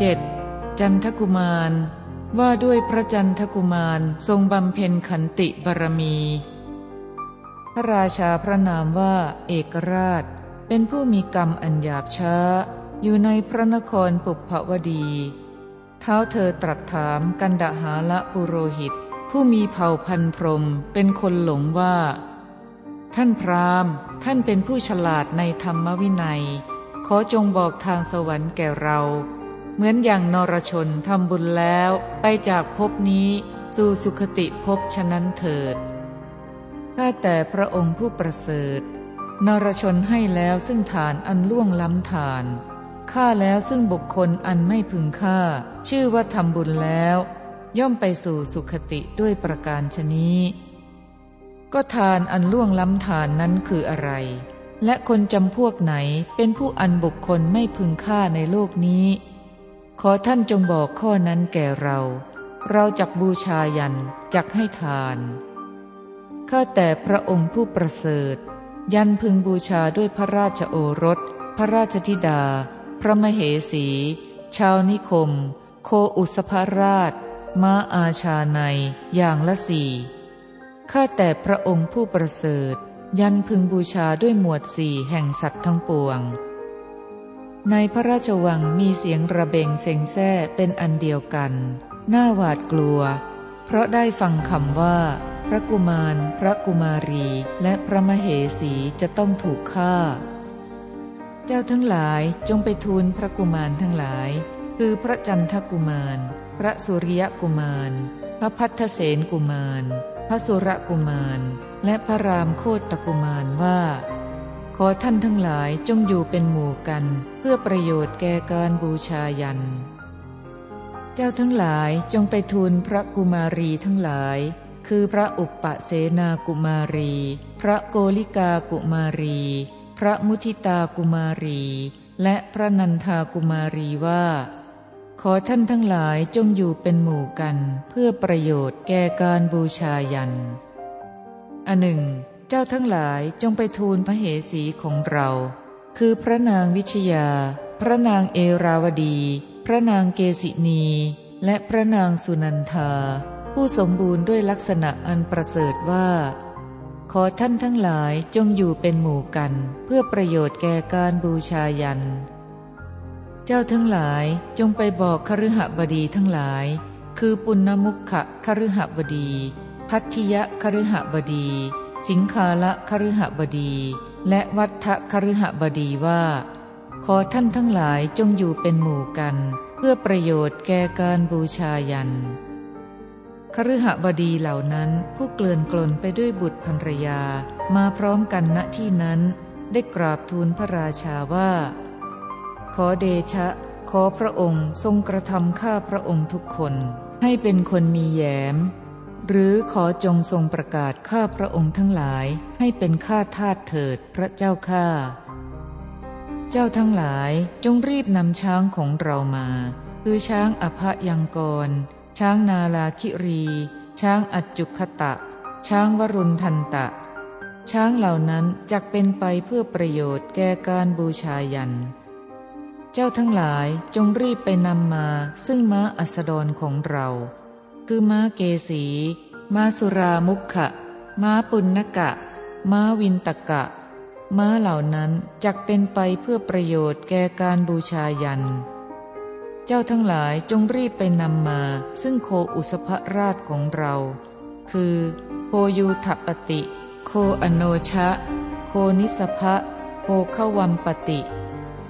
7. จันทกุมาร ว่าด้วยพระจันทกุมารทรงบำเพ็ญขันติบารมี พระราชาพระนามว่าเอกราช เป็นผู้มีกรรมอันหยาบช้า อยู่ในพระนครปุพพวดี เท้าเธอตรัสถามกันดหาละปุโรหิต ผู้มีเผ่าพันพรมเป็นคนหลงว่า ท่านพราหมณ์ ท่านเป็นผู้ฉลาดในธรรมวินัย ขอจงบอกทางสวรรค์แก่เรา เหมือนอย่างนรชนทำบุญแล้วไปจากภพนี้สู่สุขติภพฉะนั้นเถิด ข้าแต่พระองค์ผู้ประเสริฐ นรชนให้แล้วซึ่งฐานอันล่วงล้ำฐานฆ่าแล้วซึ่งบุคคลอันไม่พึงฆ่า ชื่อว่าทำบุญแล้ว ย่อมไปสู่สุขติด้วยประการชนี้ ก็ทานอันล่วงล้ำฐานนั้นคืออะไร และคนจำพวกไหนเป็นผู้อันบุคคลไม่พึงฆ่าในโลกนี้ ขอท่านจงบอกข้อนั้นแก่เรา เราจักบูชายันจักให้ทาน ข้าแต่พระองค์ผู้ประเสริฐ ยันพึงบูชาด้วยพระราชโอรส พระราชธิดา พระมเหสี ชาวนิคม โคอุสภราช ม้าอาชาในอย่างละสี่ข้าแต่พระองค์ผู้ประเสริฐ ยันพึงบูชาด้วยหมวดสี่แห่งสัตว์ทั้งปวง ในพระราชวังมีเสียงระเบงเซ็งแซ่เป็นอันเดียวกัน น่าหวาดกลัว เพราะได้ฟังคำว่า พระกุมาร พระกุมารี และพระมเหสีจะต้องถูกฆ่า เจ้าทั้งหลายจงไปทูลพระกุมารทั้งหลาย คือพระจันทกุมาร พระสุริยกุมาร พระพัทเสนกุมาร พระสุรกุมาร และพระรามโคตกุมารว่า อท่านทั้งหลายจงอยู่เป็นหมู่กัน เพื่อประโยชน์แก่การบูชายัน เจ้าทั้งหลายจงไปทูลพระกุมารีทั้งหลาย คือพระอุปปเสนากุมารี พระโกลิกากุมารี พระมุทิตากุมารี และพระนันทากุมารีว่า ขอท่านทั้งหลายจงอยู่เป็นหมู่กัน เพื่อประโยชน์แก่การบูชายันอันหนึ่ง เจ้าทั้งหลายจงไปทูลพระเหสีของเรา คือพระนางวิชยา พระนางเอราวดี พระนางเกสินี และพระนางสุนันทา ผู้สมบูรณ์ด้วยลักษณะอันประเสริฐว่า ขอท่านทั้งหลายจงอยู่เป็นหมู่กัน เพื่อประโยชน์แก่การบูชายัน เจ้าทั้งหลายจงไปบอกคฤหบดีทั้งหลาย คือปุณณมุขะคฤหบดี พัทธิยะคฤหบดี สิงคาละคฤหบดี และวัฏะคฤหบดีว่า ขอท่านทั้งหลายจงอยู่เป็นหมู่กัน เพื่อประโยชน์แก่การบูชายัน คฤหบดีเหล่านั้นผู้เกลื่อนกลนไปด้วยบุตรภรรยามาพร้อมกันณที่นั้น ได้กราบทูลพระราชาว่า ขอเดชะ ขอพระองค์ทรงกระทำข้าพระองค์ทุกคน ให้เป็นคนมีแยม หรือขอจงทรงประกาศข้าพระองค์ทั้งหลายให้เป็นข้าทาสเถิดพระเจ้าข้าเจ้าทั้งหลายจงรีบนำช้างของเรามา คือช้างอภยังกร ช้างนาลาคิรี ช้างอัจจุคตะ ช้างวรุณทันตะ ช้างเหล่านั้นจักเป็นไปเพื่อประโยชน์แก่การบูชายัน เจ้าทั้งหลายจงรีบไปนำมาซึ่งม้าอัสดรของเรา คือม้าเกสีม้าสุรามุขะม้าปุณณกะ ม้าวินตกะ ม้าเหล่านั้นจักเป็นไปเพื่อประโยชน์แก่การบูชายัน เจ้าทั้งหลายจงรีบไปนำมา ซึ่งโคอุสภราชของเรา คือโคยูทปติ โคอโนชะ โคนิสภะโคเขวัมปติ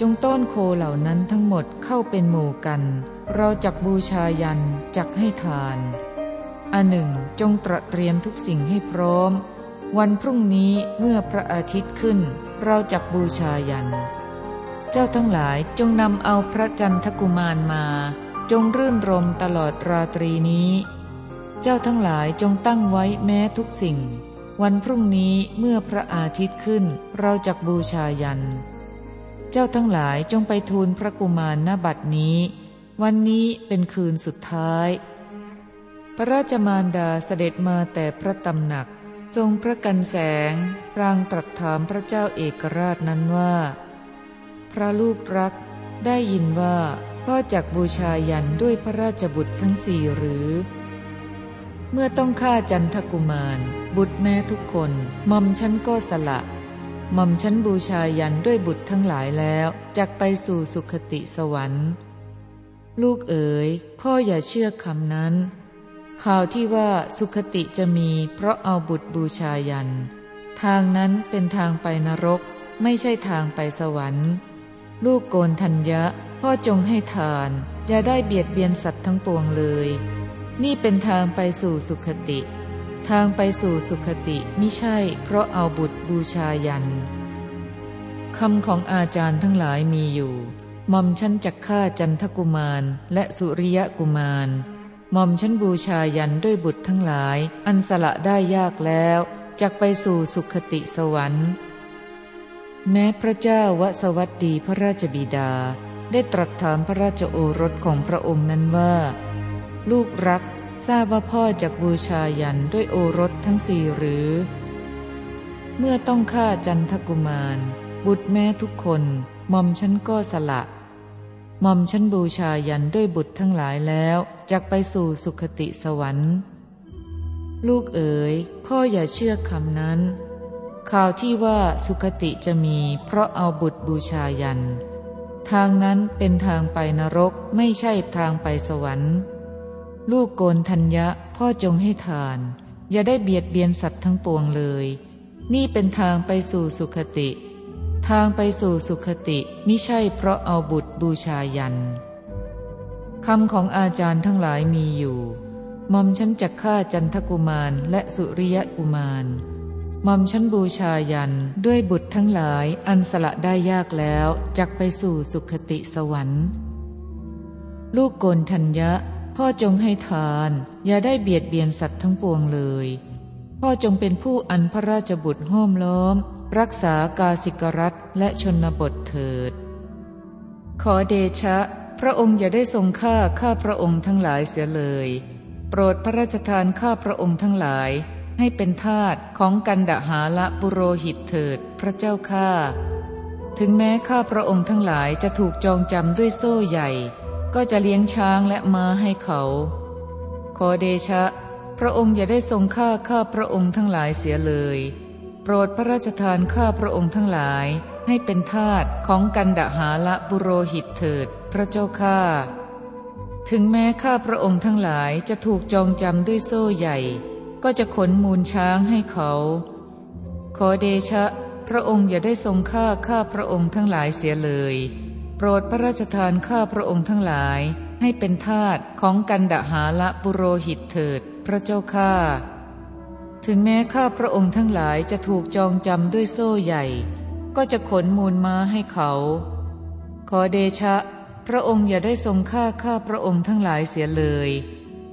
จงต้อนโคเหล่านั้นทั้งหมดเข้าเป็นหมู่กัน เราจักบูชายันจักให้ทานอันหนึ่งจงตระเตรียมทุกสิ่งให้พร้อม วันพรุ่งนี้เมื่อพระอาทิตย์ขึ้น เราจักบูชายัน เจ้าทั้งหลายจงนำเอาพระจันทกุมารมา จงรื่นรมตลอดราตรีนี้ เจ้าทั้งหลายจงตั้งไว้แม้ทุกสิ่ง วันพรุ่งนี้เมื่อพระอาทิตย์ขึ้น เราจะบูชายัน เจ้าทั้งหลายจงไปทูลพระกุมารณบัดนี้ วันนี้เป็นคืนสุดท้าย พระราชมารดาเสด็จมาแต่พระตำหนัก ทรงพระกันแสงรางตรัสถามพระเจ้าเอกราชนั้นว่า พระลูกรักได้ยินว่าพ่อจักบูชายันด้วยพระราชบุตรทั้งสี่หรือ เมื่อต้องฆ่าจันทกุมาร บุตรแม่ทุกคนมอมฉันก็สละหม่อมฉันบูชายันด้วยบุตรทั้งหลายแล้วจักไปสู่สุขติสวรรค์ ลูกเอ๋ยพ่ออย่าเชื่อคำนั้น ข่าวที่ว่าสุขติจะมีเพราะเอาบุตรบูชายัน ทางนั้นเป็นทางไปนรก ไม่ใช่ทางไปสวรรค์ ลูกโกนทัญญะ พ่อจงให้ทาน อย่าได้เบียดเบียนสัตว์ทั้งปวงเลย นี่เป็นทางไปสู่สุขติ ทางไปสู่สุขติไมิใช่ เพราะเอาบุตรบูชายันคำของอาจารย์ทั้งหลายมีอยู่ มอมฉันจักฆ่าจันทกุมารและสุริยกุมารมอมฉันบูชายันด้วยบุตรทั้งหลาย อันสละได้ยากแล้วจักไปสู่สุขติสวรรค์ แม้พระเจ้าวสวัสดีพระราชบิดา ได้ตรัสถามพระราชโอรสของพระองค์นั้นว่า ลูกรักทราบว่าพ่อจักบูชายันด้วยโอรสทั้งสี่หรือ เมื่อต้องฆ่าจันทกุมาร บุตรแม่ทุกคนหม่อมฉันก็สละ หม่อมฉันบูชายันด้วยบุตรทั้งหลายแล้วจักไปสู่สุขติสวรรค์ ลูกเอ๋ยพ่ออย่าเชื่อคำนั้น ข่าวที่ว่าสุขติจะมีเพราะเอาบุตรบูชายัน ทางนั้นเป็นทางไปนรกไม่ใช่ทางไปสวรรค์ ลูกโกนทัญญะพ่อจงให้ทาน อย่าได้เบียดเบียนสัตว์ทั้งปวงเลย นี่เป็นทางไปสู่สุขติ ทางไปสู่สุขติมิใช่เพราะเอาบุตรบูชายันคำของอาจารย์ทั้งหลายมีอยู่มอมฉันจักฆ่าจันทกุมารและสุริยกุมารมอมฉันบูชายันด้วยบุตรทั้งหลายอันสละได้ยากแล้วจักไปสู่สุขติสวรรค์ ลูกโกนทัญญะ พ่อจงให้ทาน อย่าได้เบียดเบียนสัตว์ทั้งปวงเลย พ่อจงเป็นผู้อันพระราชบุตรห้อมล้อม รักษากาสิกรัฐและชนบทเถิด ขอเดชะ พระองค์อย่าได้ทรงฆ่าข้าพระองค์ทั้งหลายเสียเลย โปรดพระราชทานข้าพระองค์ทั้งหลายให้เป็นทาสของกันดหาละบุโรหิตเถิดพระเจ้าข้าถึงแม้ข้าพระองค์ทั้งหลายจะถูกจองจำด้วยโซ่ใหญ่ ก็จะเลี้ยงช้างและม้าให้เขา ขอเดชะ พระองค์อย่าได้ทรงฆ่าข้าพระองค์ทั้งหลายเสียเลย โปรดพระราชทานข้าพระองค์ทั้งหลาย ให้เป็นทาสของกันดหาละบุโรหิตเถิด พระเจ้าข้าถึงแม้ข้าพระองค์ทั้งหลายจะถูกจองจำด้วยโซ่ใหญ่ ก็จะขนมูลช้างให้เขา ขอเดชะ พระองค์อย่าได้ทรงฆ่าข้าพระองค์ทั้งหลายเสียเลย โปรดพระราชทานข้าพระองค์ทั้งหลาย ให้เป็นทาสของกันดหาละบุโรหิตเถิด พระเจ้าข้า ถึงแม้ข้าพระองค์ทั้งหลายจะถูกจองจำด้วยโซ่ใหญ่ ก็จะขนมูลม้าให้เขา ขอเดชะ พระองค์อย่าได้ทรงฆ่าข้าพระองค์ทั้งหลายเสียเลย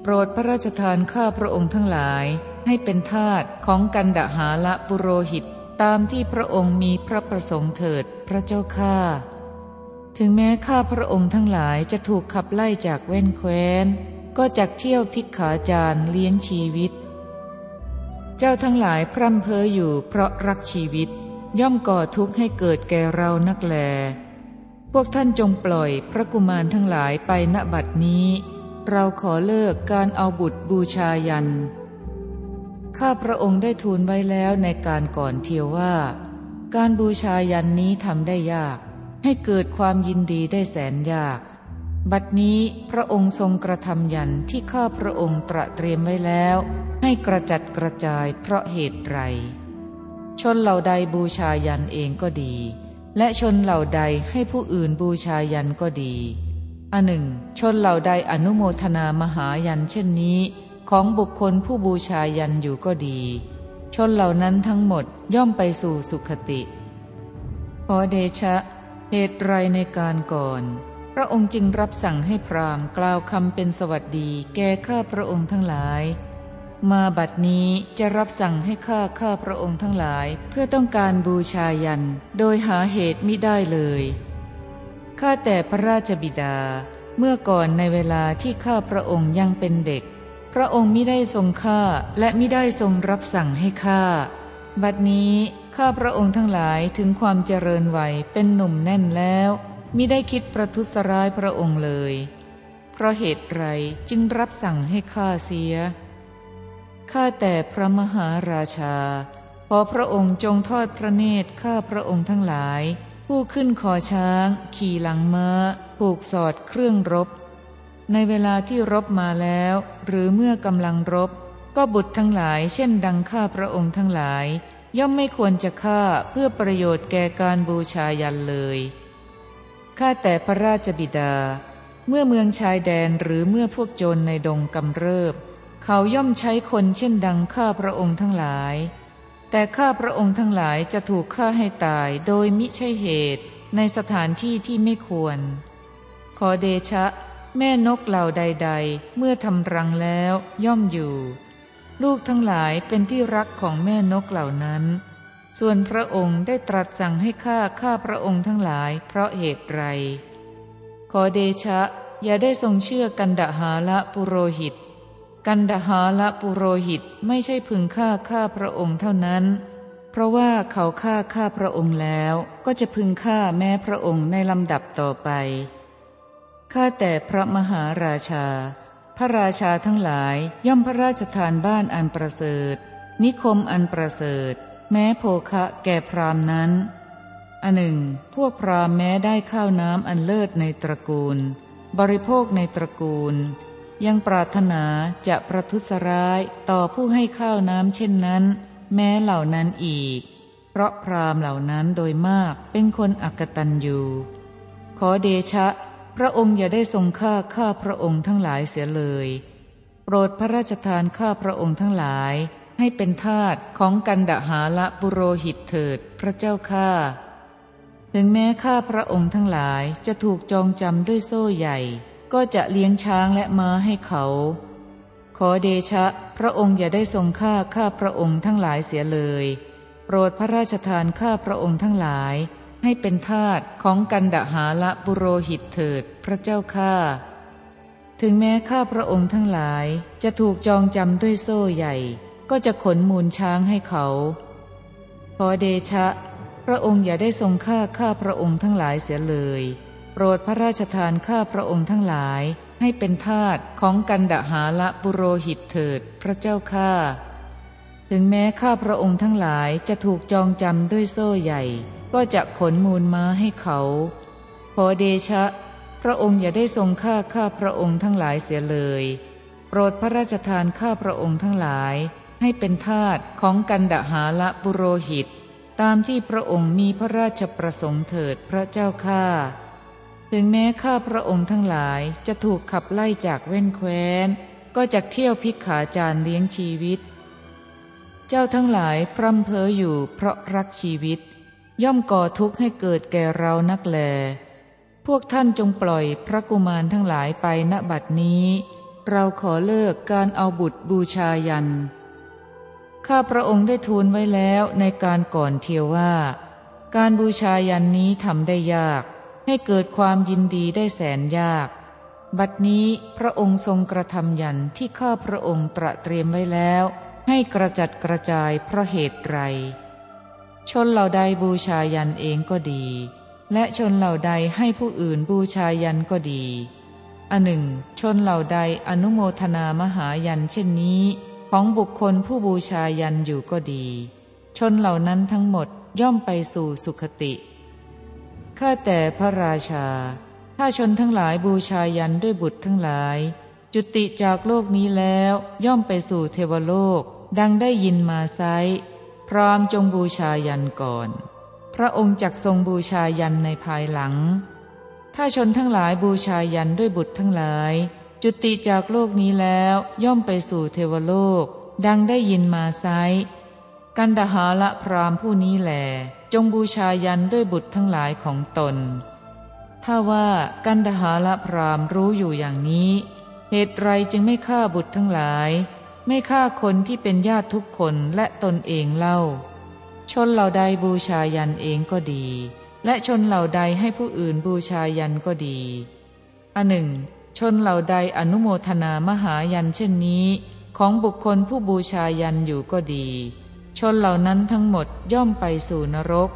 โปรดพระราชทานข้าพระองค์ทั้งหลาย ให้เป็นทาสของกันดหาละบุโรหิตตามที่พระองค์มีพระประสงค์เถิดพระเจ้าข้าถึงแม้ข้าพระองค์ทั้งหลายจะถูกขับไล่จากแว่นแคว้น ก็จักเที่ยวพิกขาจารเลี้ยงชีวิต เจ้าทั้งหลายพร่ำเพ้ออยู่เพราะรักชีวิต ย่อมก่อทุกข์ให้เกิดแก่เรานักแล พวกท่านจงปล่อยพระกุมารทั้งหลายไปณบัดนี้ เราขอเลิกการเอาบุตรบูชายัน ข้าพระองค์ได้ทูลไว้แล้วในการก่อนเทียวว่า การบูชายันนี้ทำได้ยาก ให้เกิดความยินดีได้แสนยาก บัดนี้พระองค์ทรงกระทำยันที่ข้าพระองค์ตระเตรียมไว้แล้ว ให้กระจัดกระจายเพราะเหตุไร ชนเหล่าใดบูชายันเองก็ดี และชนเหล่าใดให้ผู้อื่นบูชายันก็ดีอันหนึ่ง ชนเหล่าใดอนุโมทนามหายันเช่นนี้ ของบุคคลผู้บูชายันอยู่ก็ดี ชนเหล่านั้นทั้งหมดย่อมไปสู่สุขติ ขอเดชะเหตุไรในการก่อน ระองค์จึงรับสั่งให้พราหมณ์กล่าวคำเป็นสวัสดี แก่ข้าพระองค์ทั้งหลาย มาบัดนี้จะรับสั่งให้ข้าข้าพระองค์ทั้งหลาย เพื่อต้องการบูชายัน โดยหาเหตุมิได้เลยข้าแต่พระราชบิดา เมื่อก่อนในเวลาที่ข้าพระองค์ยังเป็นเด็ก พระองค์มิได้ทรงฆ่าและมิได้ทรงรับสั่งให้ฆ่าบัดนี้ข้าพระองค์ทั้งหลายถึงความเจริญวัยเป็นหนุ่มแน่นแล้ว มิได้คิดประทุษร้ายพระองค์เลย เพราะเหตุไรจึงรับสั่งให้ข้าเสีย ข้าแต่พระมหาราชา ขอพระองค์จงทอดพระเนตรข้าพระองค์ทั้งหลาย ผู้ขึ้นคอช้าง ขี่หลังม้าผูกสอดเครื่องรบ ในเวลาที่รบมาแล้ว หรือเมื่อกำลังรบ ก็บุตรทั้งหลาย เช่นดังข้าพระองค์ทั้งหลาย ย่อมไม่ควรจะฆ่าเพื่อประโยชน์แก่การบูชายันเลย ข้าแต่พระราชบิดา เมื่อเมืองชายแดนหรือเมื่อพวกโจรในดงกำเริบ เขาย่อมใช้คนเช่นดังข้าพระองค์ทั้งหลาย แต่ข้าพระองค์ทั้งหลายจะถูกฆ่าให้ตายโดยมิใช่เหตุในสถานที่ที่ไม่ควร ขอเดชะ แม่นกเหล่าใด ๆ เมื่อทำรังแล้วย่อมอยู่ ลูกทั้งหลายเป็นที่รักของแม่นกเหล่านั้น ส่วนพระองค์ได้ตรัสสั่งให้ข้าข้าพระองค์ทั้งหลาย เพราะเหตุไร ขอเดชะ อย่าได้ทรงเชื่อกันดหาละปุโรหิต กันดหาละปุโรหิตไม่ใช่พึงฆ่าข้าพระองค์เท่านั้น เพราะว่าเขาฆ่าข้าพระองค์แล้วก็จะพึงฆ่าแม้พระองค์ในลำดับต่อไป ข้าแต่พระมหาราชา พระราชาทั้งหลายย่อมพระราชทานบ้านอันประเสริฐ นิคมอันประเสริฐ แม้โภคะแก่พรามนั้นอันหนึ่ง พวกพรามแม้ได้ข้าวน้ำอันเลิศในตระกูล บริโภคในตระกูล ยังปรารถนาจะประทุษร้ายต่อผู้ให้ข้าวน้ำเช่นนั้น แม้เหล่านั้นอีก เพราะพรามเหล่านั้นโดยมากเป็นคนอักตันอยู่ ขอเดชะ พระองค์อย่าได้ทรงฆ่าข้าพระองค์ทั้งหลายเสียเลย โปรดพระราชทานข้าพระองค์ทั้งหลาย ให้เป็นทาสของกันดหาละบุโรหิตเถิดพระเจ้าข้าถึงแม้ข้าพระองค์ทั้งหลายจะถูกจองจำด้วยโซ่ใหญ่ ก็จะเลี้ยงช้างและม้าให้เขา ขอเดชะ พระองค์อย่าได้ทรงฆ่าข้าพระองค์ทั้งหลายเสียเลย โปรดพระราชทานข้าพระองค์ทั้งหลาย ให้เป็นทาสของกันดหาละบุโรหิตเถิดพระเจ้าข้าถึงแม้ข้าพระองค์ทั้งหลายจะถูกจองจำด้วยโซ่ใหญ่ ก็จะขนมูลช้างให้เขา ขอเดชะ พระองค์อย่าได้ทรงฆ่าข้าพระองค์ทั้งหลายเสียเลย โปรดพระราชทานข้าพระองค์ทั้งหลายให้เป็นทาสของกันดหาละบุโรหิตเถิดพระเจ้าข้าถึงแม้ข้าพระองค์ทั้งหลายจะถูกจองจำด้วยโซ่ใหญ่ ก็จะขนมูลม้าให้เขา ขอเดชะ พระองค์อย่าได้ทรงฆ่าข้าพระองค์ทั้งหลายเสียเลย โปรดพระราชทานข้าพระองค์ทั้งหลาย ให้เป็นทาสของกันดหาละบุโรหิต ตามที่พระองค์มีพระราชประสงค์เถิดพระเจ้าข้าถึงแม้ข้าพระองค์ทั้งหลายจะถูกขับไล่จากเว้นแคว้น ก็จะเที่ยวพิกขาจารเลี้ยงชีวิต เจ้าทั้งหลายพร่ำเพ้ออยู่เพราะรักชีวิต ย่อมก่อทุกข์ให้เกิดแก่เรานักแล พวกท่านจงปล่อยพระกุมารทั้งหลายไปณบัดนี้ เราขอเลิกการเอาบุตรบูชายัน ข้าพระองค์ได้ทูลไว้แล้วในการก่อนเทียวว่า การบูชายันนี้ทำได้ยาก ให้เกิดความยินดีได้แสนยาก บัดนี้พระองค์ทรงกระทำยันที่ข้าพระองค์ตระเตรียมไว้แล้ว ให้กระจัดกระจายเพราะเหตุไร ชนเหล่าใดบูชายันเองก็ดี และชนเหล่าใดให้ผู้อื่นบูชายันก็ดีอันหนึ่ง ชนเหล่าใดอนุโมทนามหายันเช่นนี้ ของบุคคลผู้บูชายันอยู่ก็ดี ชนเหล่านั้นทั้งหมดย่อมไปสู่สุขติ ข้าแต่พระราชา ถ้าชนทั้งหลายบูชายันด้วยบุตรทั้งหลาย จุติจากโลกนี้แล้วย่อมไปสู่เทวโลก ดังได้ยินมาไซพรามจงบูชายันก่อน พระองค์จักทรงบูชายันในภายหลัง ถ้าชนทั้งหลายบูชายันด้วยบุตรทั้งหลาย จุติจากโลกนี้แล้วย่อมไปสู่เทวโลก ดังได้ยินมาไซกันดหาละพรามผู้นี้แหลจงบูชายันด้วยบุตรทั้งหลายของตน ถ้าว่ากันดหาละพรามรู้อยู่อย่างนี้ เหตุไรจึงไม่ฆ่าบุตรทั้งหลาย ไม่ฆ่าคนที่เป็นญาติทุกคนและตนเองเล่า ชนเหล่าใดบูชายันเองก็ดี และชนเหล่าใดให้ผู้อื่นบูชายันก็ดีอันหนึ่ง ชนเหล่าใดอนุโมทนามหายันเช่นนี้ ของบุคคลผู้บูชายันอยู่ก็ดี ชนเหล่านั้นทั้งหมดย่อมไปสู่นรก